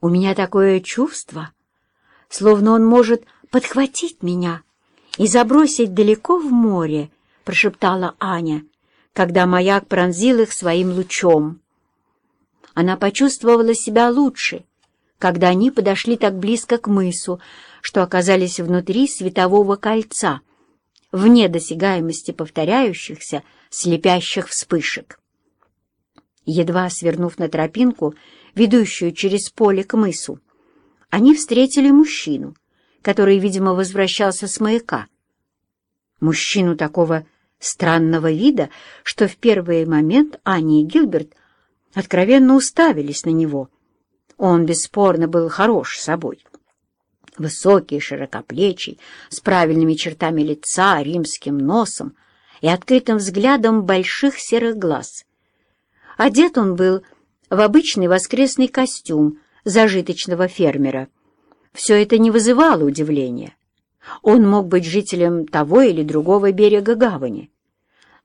У меня такое чувство, словно он может подхватить меня и забросить далеко в море, — прошептала Аня, когда маяк пронзил их своим лучом. Она почувствовала себя лучше, когда они подошли так близко к мысу, что оказались внутри светового кольца, вне досягаемости повторяющихся, слепящих вспышек. Едва свернув на тропинку, ведущую через поле к мысу, они встретили мужчину, который, видимо, возвращался с маяка. Мужчину такого странного вида, что в первый момент Аня и Гилберт откровенно уставились на него. Он бесспорно был хорош собой. Высокий, широкоплечий, с правильными чертами лица, римским носом и открытым взглядом больших серых глаз. Одет он был в обычный воскресный костюм зажиточного фермера. Все это не вызывало удивления. Он мог быть жителем того или другого берега гавани.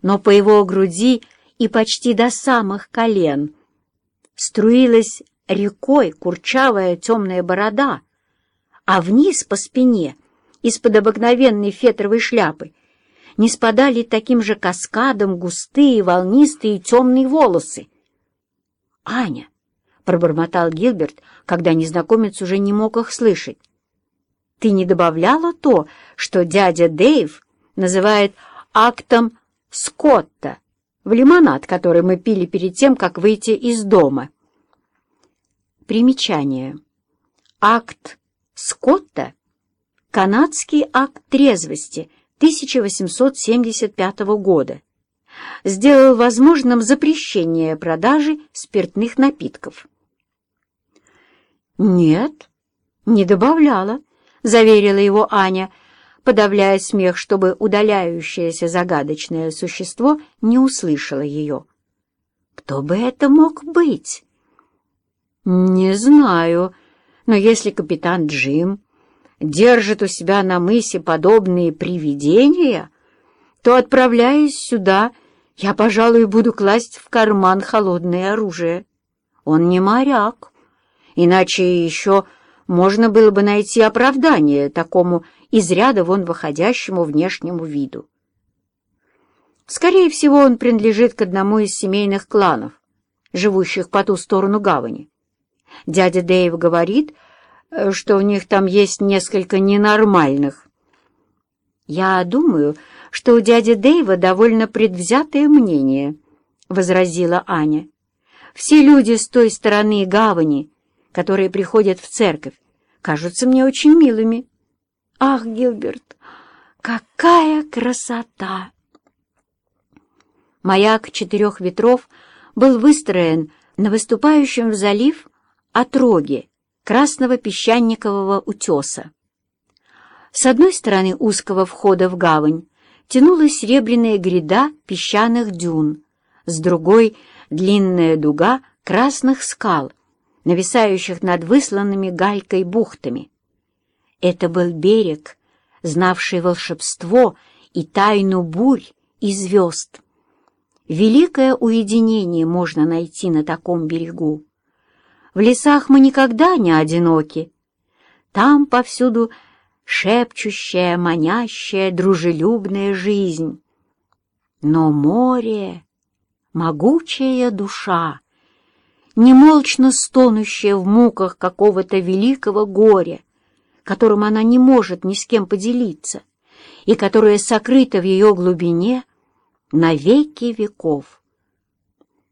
Но по его груди и почти до самых колен струилась рекой курчавая темная борода, а вниз по спине, из-под обыкновенной фетровой шляпы, не спадали таким же каскадом густые, волнистые темные волосы. «Аня!» — пробормотал Гилберт, когда незнакомец уже не мог их слышать. «Ты не добавляла то, что дядя Дэйв называет актом Скотта в лимонад, который мы пили перед тем, как выйти из дома?» Примечание. Акт Скотта — канадский акт трезвости 1875 года сделал возможным запрещение продажи спиртных напитков. «Нет, не добавляла», — заверила его Аня, подавляя смех, чтобы удаляющееся загадочное существо не услышало ее. «Кто бы это мог быть?» «Не знаю, но если капитан Джим держит у себя на мысе подобные привидения, то, отправляясь сюда, — я, пожалуй, буду класть в карман холодное оружие. Он не моряк, иначе еще можно было бы найти оправдание такому из ряда вон выходящему внешнему виду. Скорее всего, он принадлежит к одному из семейных кланов, живущих по ту сторону гавани. Дядя Дэйв говорит, э, что у них там есть несколько ненормальных. Я думаю, что у дяди Дэйва довольно предвзятое мнение, — возразила Аня. Все люди с той стороны гавани, которые приходят в церковь, кажутся мне очень милыми. Ах, Гилберт, какая красота! Маяк четырех ветров был выстроен на выступающем в залив отроге красного песчаникового утеса. С одной стороны узкого входа в гавань тянулась серебряная гряда песчаных дюн, с другой — длинная дуга красных скал, нависающих над высланными галькой бухтами. Это был берег, знавший волшебство и тайну бурь и звезд. Великое уединение можно найти на таком берегу. В лесах мы никогда не одиноки. Там повсюду шепчущая, манящая, дружелюбная жизнь. Но море, могучая душа, немолчно стонущая в муках какого-то великого горя, которым она не может ни с кем поделиться, и которое сокрыто в ее глубине на веки веков.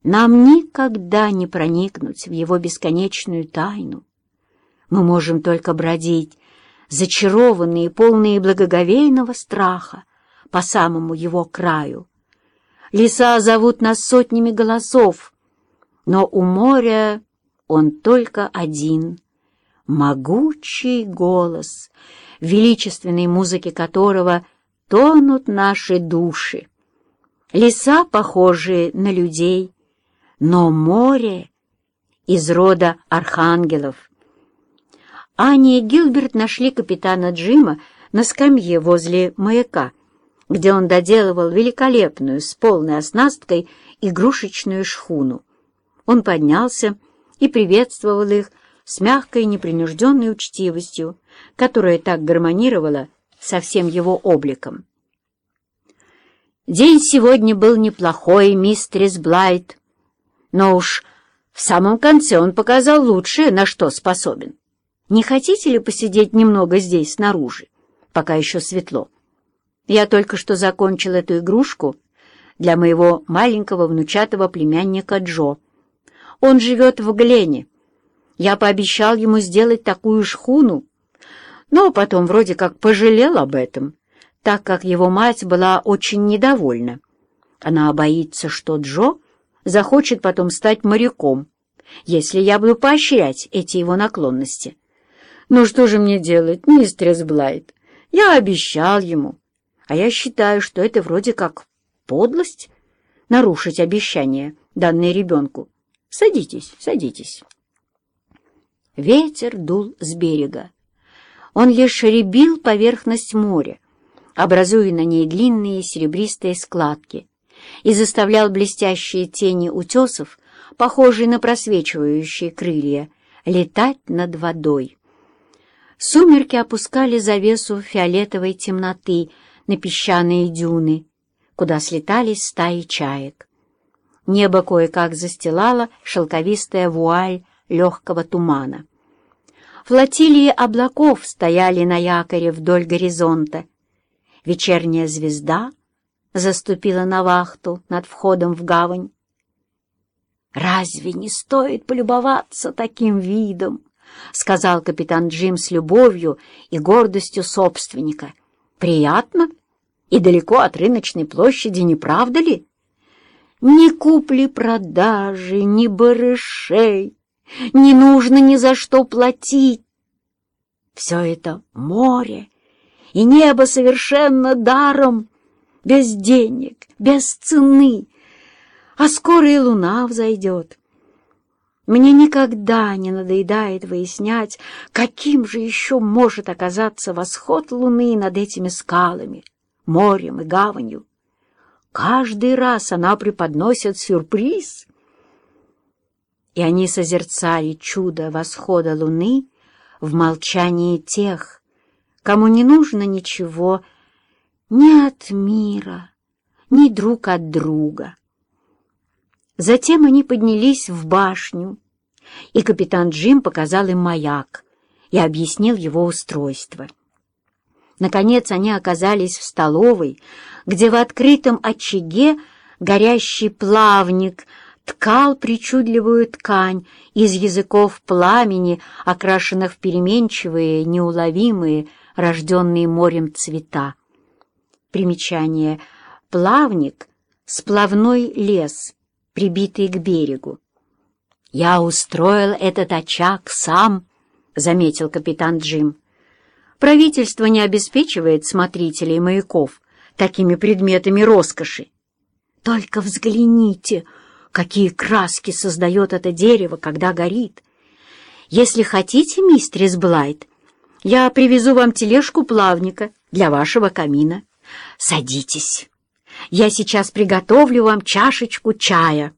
Нам никогда не проникнуть в его бесконечную тайну. Мы можем только бродить зачарованные, полные благоговейного страха по самому его краю. Леса зовут нас сотнями голосов, но у моря он только один — могучий голос, величественной музыки которого тонут наши души. Леса похожи на людей, но море из рода архангелов — Аня и Гилберт нашли капитана Джима на скамье возле маяка, где он доделывал великолепную с полной оснасткой игрушечную шхуну. Он поднялся и приветствовал их с мягкой непринужденной учтивостью, которая так гармонировала со всем его обликом. «День сегодня был неплохой, мистерис Блайт, но уж в самом конце он показал лучшее, на что способен. Не хотите ли посидеть немного здесь, снаружи, пока еще светло? Я только что закончил эту игрушку для моего маленького внучатого племянника Джо. Он живет в Глене. Я пообещал ему сделать такую шхуну, но потом вроде как пожалел об этом, так как его мать была очень недовольна. Она боится, что Джо захочет потом стать моряком, если я буду поощрять эти его наклонности. Ну что же мне делать, мистерс Блайт? Я обещал ему, а я считаю, что это вроде как подлость нарушить обещание, данное ребенку. Садитесь, садитесь. Ветер дул с берега. Он лишь ребил поверхность моря, образуя на ней длинные серебристые складки, и заставлял блестящие тени утесов, похожие на просвечивающие крылья, летать над водой. Сумерки опускали завесу фиолетовой темноты на песчаные дюны, куда слетались стаи чаек. Небо кое-как застилала шелковистая вуаль легкого тумана. Флотилии облаков стояли на якоре вдоль горизонта. Вечерняя звезда заступила на вахту над входом в гавань. «Разве не стоит полюбоваться таким видом?» — сказал капитан Джим с любовью и гордостью собственника. «Приятно и далеко от рыночной площади, не правда ли? Ни купли-продажи, ни барышей, не нужно ни за что платить. Все это море, и небо совершенно даром, без денег, без цены, а скоро и луна взойдет». Мне никогда не надоедает выяснять, каким же еще может оказаться восход луны над этими скалами, морем и гаванью. Каждый раз она преподносит сюрприз. И они созерцали чудо восхода луны в молчании тех, кому не нужно ничего ни от мира, ни друг от друга. Затем они поднялись в башню, и капитан Джим показал им маяк и объяснил его устройство. Наконец они оказались в столовой, где в открытом очаге горящий плавник ткал причудливую ткань из языков пламени, окрашенных в переменчивые, неуловимые, рожденные морем цвета. Примечание. Плавник — сплавной лес — прибитые к берегу. «Я устроил этот очаг сам», — заметил капитан Джим. «Правительство не обеспечивает смотрителей маяков такими предметами роскоши. Только взгляните, какие краски создает это дерево, когда горит. Если хотите, мистерис Блайт, я привезу вам тележку плавника для вашего камина. Садитесь». Я сейчас приготовлю вам чашечку чая».